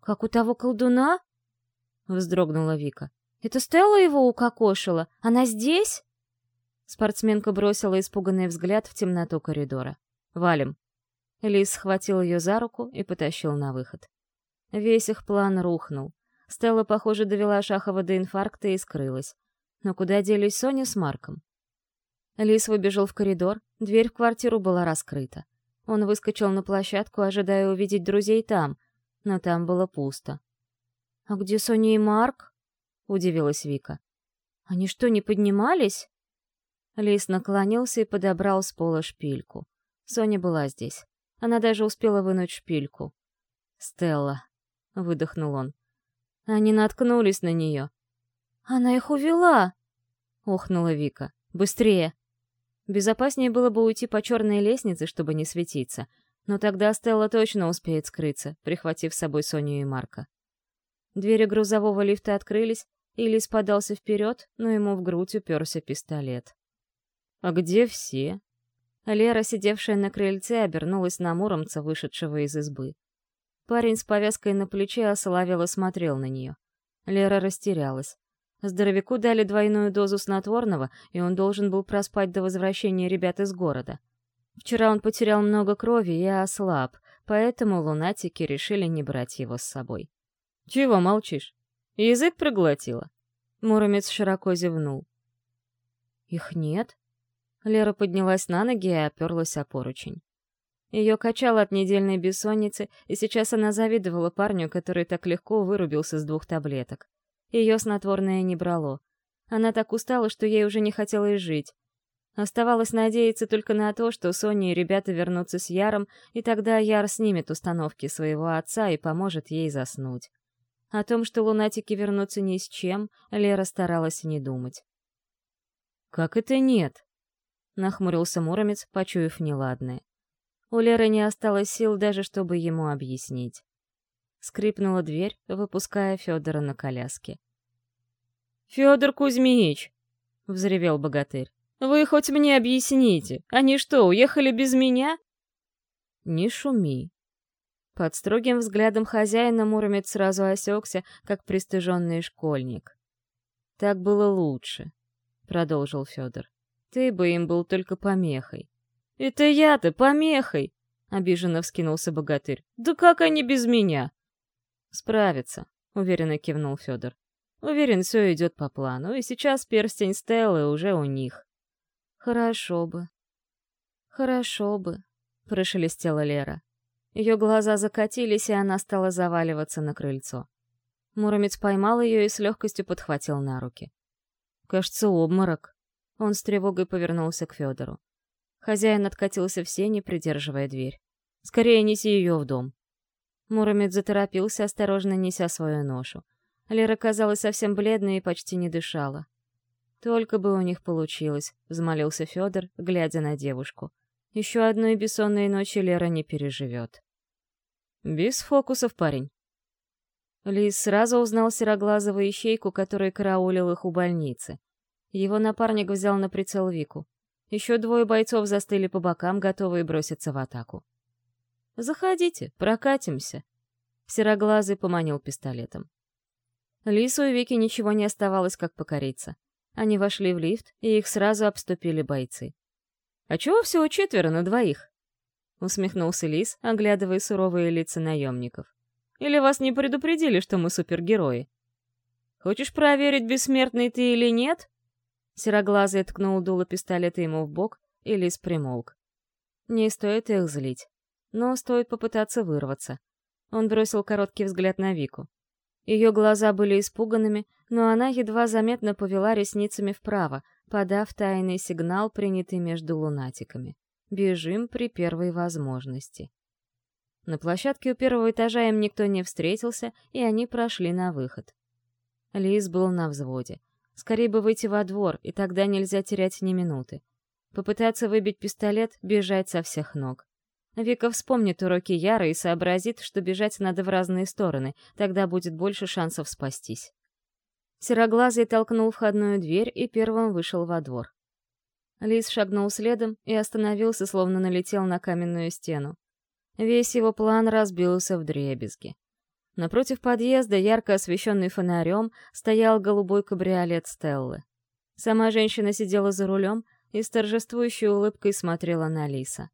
«Как у того колдуна?» — вздрогнула Вика. Это Стелла его укокошила? Она здесь?» Спортсменка бросила испуганный взгляд в темноту коридора. «Валим». Лис схватил ее за руку и потащил на выход. Весь их план рухнул. Стелла, похоже, довела Шахова до инфаркта и скрылась. Но куда делись Соня с Марком? Лис выбежал в коридор, дверь в квартиру была раскрыта. Он выскочил на площадку, ожидая увидеть друзей там, но там было пусто. «А где Соня и Марк?» — удивилась Вика. «Они что, не поднимались?» Лис наклонился и подобрал с пола шпильку. Соня была здесь. Она даже успела вынуть шпильку. «Стелла», — выдохнул он. Они наткнулись на нее. «Она их увела!» — охнула Вика. «Быстрее!» Безопаснее было бы уйти по черной лестнице, чтобы не светиться, но тогда Стелла точно успеет скрыться, прихватив с собой Соню и Марка. Двери грузового лифта открылись, и Лис подался вперед, но ему в грудь уперся пистолет. «А где все?» Лера, сидевшая на крыльце, обернулась на Муромца, вышедшего из избы. Парень с повязкой на плече осоловело смотрел на нее. Лера растерялась. Здоровяку дали двойную дозу снотворного, и он должен был проспать до возвращения ребят из города. Вчера он потерял много крови и ослаб, поэтому лунатики решили не брать его с собой. «Чего молчишь? Язык проглотила?» Муромец широко зевнул. «Их нет?» Лера поднялась на ноги и оперлась о поручень. Ее качало от недельной бессонницы, и сейчас она завидовала парню, который так легко вырубился с двух таблеток. Ее снотворное не брало. Она так устала, что ей уже не хотелось жить. Оставалось надеяться только на то, что Соня и ребята вернутся с Яром, и тогда Яр снимет установки своего отца и поможет ей заснуть. О том, что лунатики вернутся ни с чем, Лера старалась не думать. «Как это нет?» — нахмурился Муромец, почуяв неладное. У Леры не осталось сил даже, чтобы ему объяснить. Скрипнула дверь, выпуская Федора на коляске. «Федор Кузьмич!» — взревел богатырь. «Вы хоть мне объясните, они что, уехали без меня?» «Не шуми». Под строгим взглядом хозяина Муромец сразу осекся, как пристыженный школьник. «Так было лучше», — продолжил Федор. «Ты бы им был только помехой. «Это я-то помехой!» — обиженно вскинулся богатырь. «Да как они без меня?» «Справятся», — уверенно кивнул Федор. «Уверен, все идет по плану, и сейчас перстень Стеллы уже у них». «Хорошо бы». «Хорошо бы», — прошелестела Лера. Ее глаза закатились, и она стала заваливаться на крыльцо. Муромец поймал ее и с легкостью подхватил на руки. «Кажется, обморок». Он с тревогой повернулся к Федору. Хозяин откатился в сени, придерживая дверь. «Скорее неси ее в дом». Муромец заторопился, осторожно неся свою ношу. Лера казалась совсем бледной и почти не дышала. «Только бы у них получилось», — взмолился Федор, глядя на девушку. «Еще одной бессонной ночи Лера не переживет». «Без фокусов, парень». Лис сразу узнал сероглазого ищейку, который караулил их у больницы. Его напарник взял на прицел Вику. Еще двое бойцов застыли по бокам, готовые броситься в атаку. «Заходите, прокатимся», — Сероглазый поманил пистолетом. Лису и Вике ничего не оставалось, как покориться. Они вошли в лифт, и их сразу обступили бойцы. «А чего всего четверо на двоих?» — усмехнулся Лис, оглядывая суровые лица наемников. «Или вас не предупредили, что мы супергерои? Хочешь проверить, бессмертный ты или нет?» Сероглазый ткнул дуло пистолета ему в бок, и лис примолк. Не стоит их злить. Но стоит попытаться вырваться. Он бросил короткий взгляд на Вику. Ее глаза были испуганными, но она едва заметно повела ресницами вправо, подав тайный сигнал, принятый между лунатиками. «Бежим при первой возможности». На площадке у первого этажа им никто не встретился, и они прошли на выход. Лис был на взводе. Скорее бы выйти во двор, и тогда нельзя терять ни минуты. Попытаться выбить пистолет, бежать со всех ног. Вика вспомнит уроки Яры и сообразит, что бежать надо в разные стороны, тогда будет больше шансов спастись. Сероглазый толкнул входную дверь и первым вышел во двор. Лис шагнул следом и остановился, словно налетел на каменную стену. Весь его план разбился в дребезги. Напротив подъезда, ярко освещенный фонарем, стоял голубой кабриолет Стеллы. Сама женщина сидела за рулем и с торжествующей улыбкой смотрела на Лиса.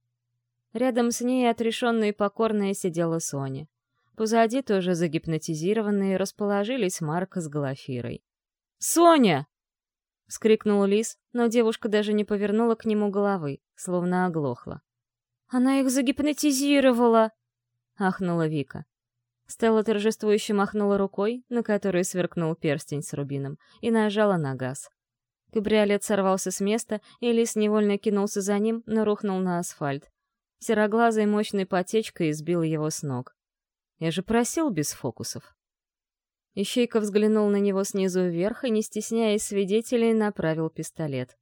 Рядом с ней отрешенная и покорная сидела Соня. Позади тоже загипнотизированные расположились Марк с Глафирой. «Соня!» — вскрикнул Лис, но девушка даже не повернула к нему головы, словно оглохла. «Она их загипнотизировала!» — ахнула Вика. Стелла торжествующе махнула рукой, на которой сверкнул перстень с рубином, и нажала на газ. Кабриолет сорвался с места, и Лис невольно кинулся за ним, но рухнул на асфальт. Сероглазой мощной потечкой избил его с ног. Я же просил без фокусов. Ищейка взглянул на него снизу вверх и, не стесняясь свидетелей, направил пистолет.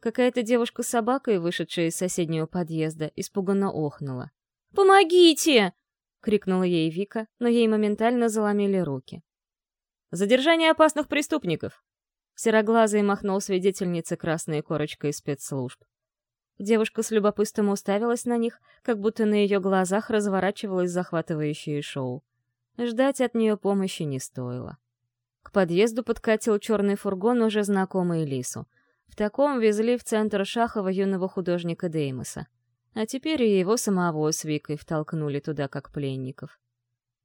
Какая-то девушка с собакой, вышедшая из соседнего подъезда, испуганно охнула. «Помогите!» — крикнула ей Вика, но ей моментально заломили руки. «Задержание опасных преступников!» Сероглазый махнул свидетельнице красной корочкой спецслужб. Девушка с любопытством уставилась на них, как будто на ее глазах разворачивалось захватывающее шоу. Ждать от нее помощи не стоило. К подъезду подкатил черный фургон, уже знакомый Лису. В таком везли в центр Шахова юного художника Деймоса. А теперь и его самого с Викой втолкнули туда как пленников.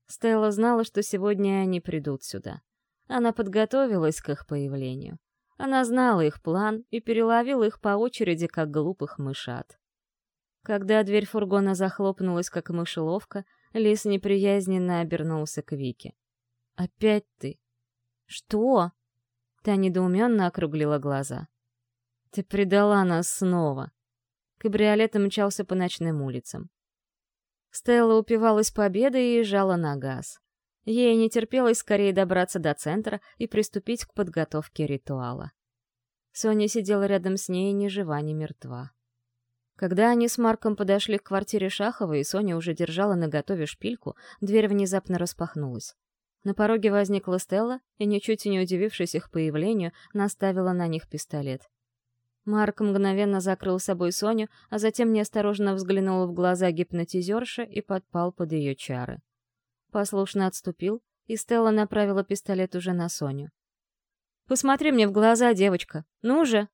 Стелла знала, что сегодня они придут сюда. Она подготовилась к их появлению. Она знала их план и переловила их по очереди, как глупых мышат. Когда дверь фургона захлопнулась, как мышеловка, Лис неприязненно обернулся к Вике. «Опять ты?» «Что?» Та недоуменно округлила глаза. «Ты предала нас снова!» Кабриолет мчался по ночным улицам. Стелла упивалась победой и жала на газ. Ей не терпелось скорее добраться до центра и приступить к подготовке ритуала. Соня сидела рядом с ней, ни жива, ни мертва. Когда они с Марком подошли к квартире Шахова, и Соня уже держала наготове шпильку, дверь внезапно распахнулась. На пороге возникла Стелла и, ничуть не удивившись их появлению, наставила на них пистолет. Марк мгновенно закрыл собой Соню, а затем неосторожно взглянул в глаза гипнотизерши и подпал под ее чары. Послушно отступил, и Стелла направила пистолет уже на Соню. «Посмотри мне в глаза, девочка! Ну же!»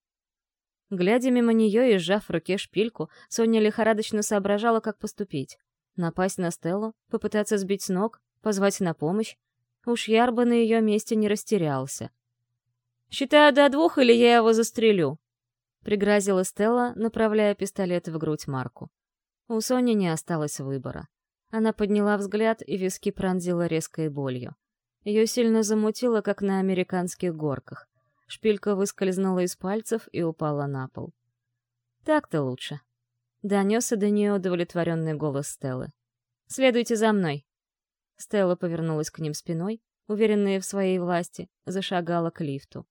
Глядя мимо нее и сжав в руке шпильку, Соня лихорадочно соображала, как поступить. Напасть на Стеллу, попытаться сбить с ног, позвать на помощь. Уж Ярба на ее месте не растерялся. «Считаю до двух, или я его застрелю», — пригрозила Стелла, направляя пистолет в грудь Марку. У Сони не осталось выбора. Она подняла взгляд, и виски пронзила резкой болью. Ее сильно замутило, как на американских горках. Шпилька выскользнула из пальцев и упала на пол. «Так-то лучше», — донесся до нее удовлетворенный голос Стеллы. «Следуйте за мной». Стелла повернулась к ним спиной, уверенная в своей власти, зашагала к лифту.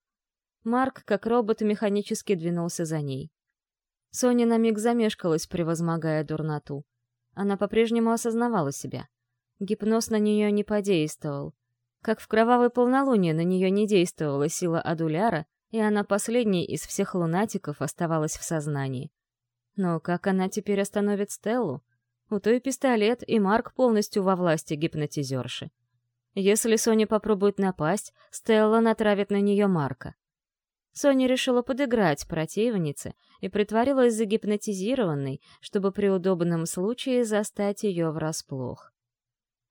Марк, как робот, механически двинулся за ней. Соня на миг замешкалась, превозмогая дурноту. Она по-прежнему осознавала себя. Гипноз на нее не подействовал. Как в кровавой полнолуние на нее не действовала сила Адуляра, и она последней из всех лунатиков оставалась в сознании. Но как она теперь остановит Стеллу? У той пистолет, и Марк полностью во власти гипнотизерши. Если Соня попробует напасть, Стелла натравит на нее Марка. Соня решила подыграть противнице и притворилась загипнотизированной, чтобы при удобном случае застать ее врасплох.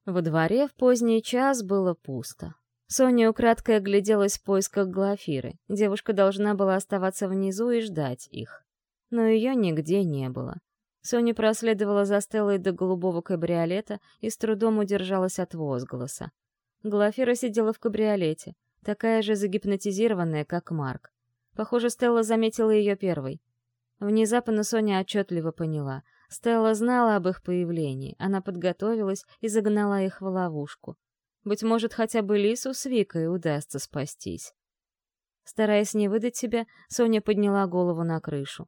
Во дворе в поздний час было пусто. Соня украдкой огляделась в поисках Глафиры. Девушка должна была оставаться внизу и ждать их. Но ее нигде не было. Соня проследовала за Стеллой до голубого кабриолета и с трудом удержалась от возгласа. Глафира сидела в кабриолете, такая же загипнотизированная, как Марк. Похоже, Стелла заметила ее первой. Внезапно Соня отчетливо поняла. Стелла знала об их появлении, она подготовилась и загнала их в ловушку. Быть может, хотя бы Лису с Викой удастся спастись. Стараясь не выдать себя, Соня подняла голову на крышу.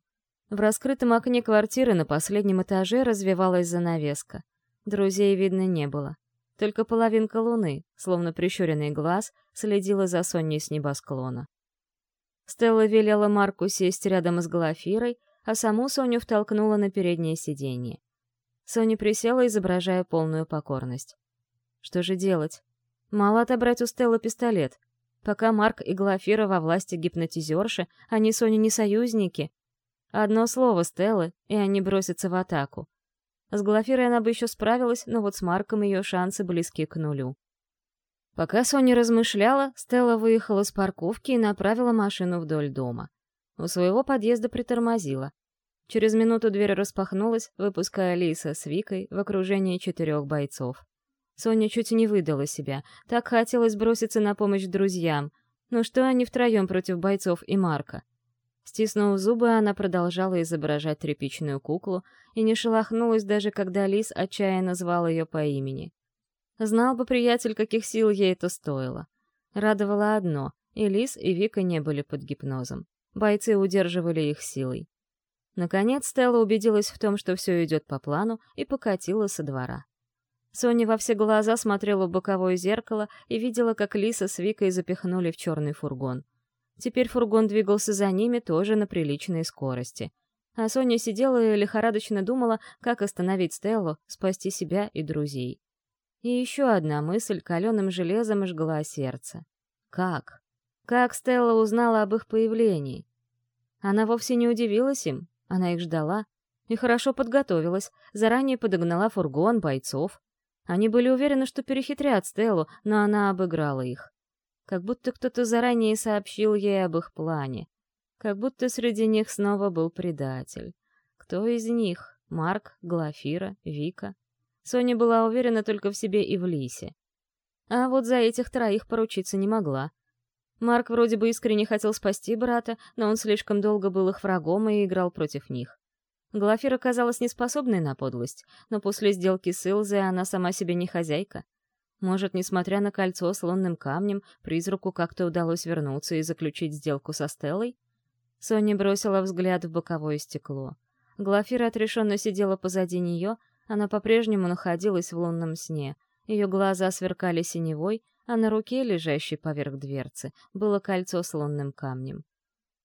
В раскрытом окне квартиры на последнем этаже развивалась занавеска. Друзей видно не было. Только половинка луны, словно прищуренный глаз, следила за Соней с небосклона. Стелла велела Марку сесть рядом с Глафирой, а саму Соню втолкнула на переднее сиденье. Соня присела, изображая полную покорность. Что же делать? Мало отобрать у Стеллы пистолет. Пока Марк и Глафира во власти гипнотизерши, они с Соней не союзники. Одно слово Стеллы, и они бросятся в атаку. С Глафирой она бы еще справилась, но вот с Марком ее шансы близки к нулю. Пока Соня размышляла, Стелла выехала с парковки и направила машину вдоль дома. У своего подъезда притормозила. Через минуту дверь распахнулась, выпуская Лиса с Викой в окружении четырех бойцов. Соня чуть не выдала себя. Так хотелось броситься на помощь друзьям. Но что они втроем против бойцов и Марка? Стиснув зубы, она продолжала изображать тряпичную куклу и не шелохнулась даже когда Лис отчаянно звал ее по имени. Знал бы приятель, каких сил ей это стоило. Радовало одно — и Лис, и Вика не были под гипнозом. Бойцы удерживали их силой. Наконец Стелла убедилась в том, что все идет по плану, и покатила со двора. Соня во все глаза смотрела в боковое зеркало и видела, как Лиса с Викой запихнули в черный фургон. Теперь фургон двигался за ними тоже на приличной скорости. А Соня сидела и лихорадочно думала, как остановить Стеллу, спасти себя и друзей. И еще одна мысль каленым железом жгла сердце. Как? Как Стелла узнала об их появлении? Она вовсе не удивилась им, она их ждала. И хорошо подготовилась, заранее подогнала фургон, бойцов. Они были уверены, что перехитрят Стеллу, но она обыграла их. Как будто кто-то заранее сообщил ей об их плане. Как будто среди них снова был предатель. Кто из них? Марк, Глафира, Вика? Соня была уверена только в себе и в Лисе. А вот за этих троих поручиться не могла. Марк вроде бы искренне хотел спасти брата, но он слишком долго был их врагом и играл против них. Глафира казалась неспособной на подлость, но после сделки с Илзой она сама себе не хозяйка. Может, несмотря на кольцо с лунным камнем, призраку как-то удалось вернуться и заключить сделку со Стеллой? Соня бросила взгляд в боковое стекло. Глафира отрешенно сидела позади нее, она по-прежнему находилась в лунном сне. Ее глаза сверкали синевой, а на руке, лежащей поверх дверцы, было кольцо с лунным камнем.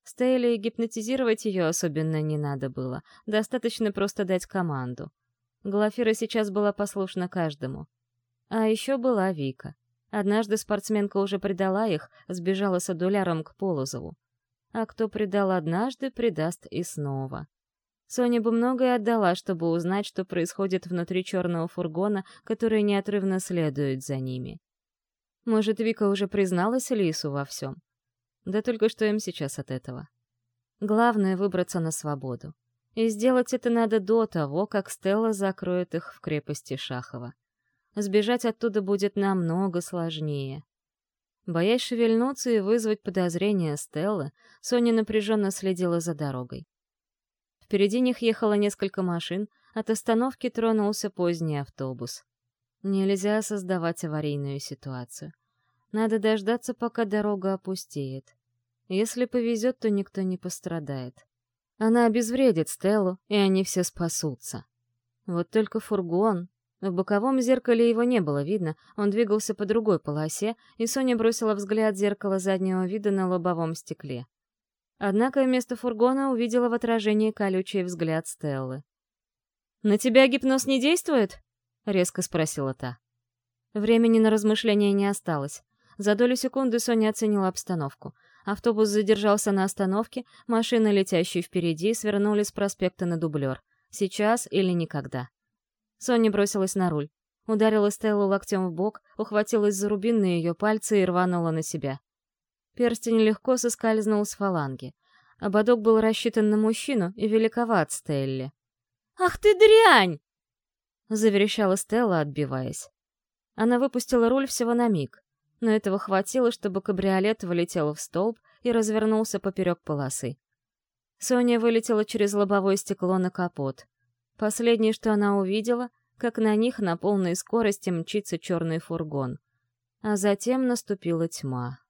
Стейли гипнотизировать ее особенно не надо было, достаточно просто дать команду. Глафира сейчас была послушна каждому. А еще была Вика. Однажды спортсменка уже предала их, сбежала с адуляром к Полозову. А кто предал однажды, предаст и снова. Соня бы многое отдала, чтобы узнать, что происходит внутри черного фургона, который неотрывно следует за ними. Может, Вика уже призналась Лису во всем? Да только что им сейчас от этого. Главное — выбраться на свободу. И сделать это надо до того, как Стелла закроет их в крепости Шахова. Сбежать оттуда будет намного сложнее. Боясь шевельнуться и вызвать подозрения Стеллы, Соня напряженно следила за дорогой. Впереди них ехало несколько машин, от остановки тронулся поздний автобус. Нельзя создавать аварийную ситуацию. Надо дождаться, пока дорога опустеет. Если повезет, то никто не пострадает. Она обезвредит Стеллу, и они все спасутся. Вот только фургон... В боковом зеркале его не было видно, он двигался по другой полосе, и Соня бросила взгляд в зеркало заднего вида на лобовом стекле. Однако вместо фургона увидела в отражении колючий взгляд Стеллы. «На тебя гипноз не действует?» — резко спросила та. Времени на размышления не осталось. За долю секунды Соня оценила обстановку. Автобус задержался на остановке, машины, летящие впереди, свернули с проспекта на дублер. Сейчас или никогда. Соня бросилась на руль. Ударила Стеллу локтем в бок, ухватилась за рубин на ее пальцы и рванула на себя. Перстень легко соскользнул с фаланги. Ободок был рассчитан на мужчину и великоват Стелле. «Ах ты дрянь!» — заверещала Стелла, отбиваясь. Она выпустила руль всего на миг но этого хватило, чтобы кабриолет вылетел в столб и развернулся поперек полосы. Соня вылетела через лобовое стекло на капот. Последнее, что она увидела, как на них на полной скорости мчится черный фургон. А затем наступила тьма.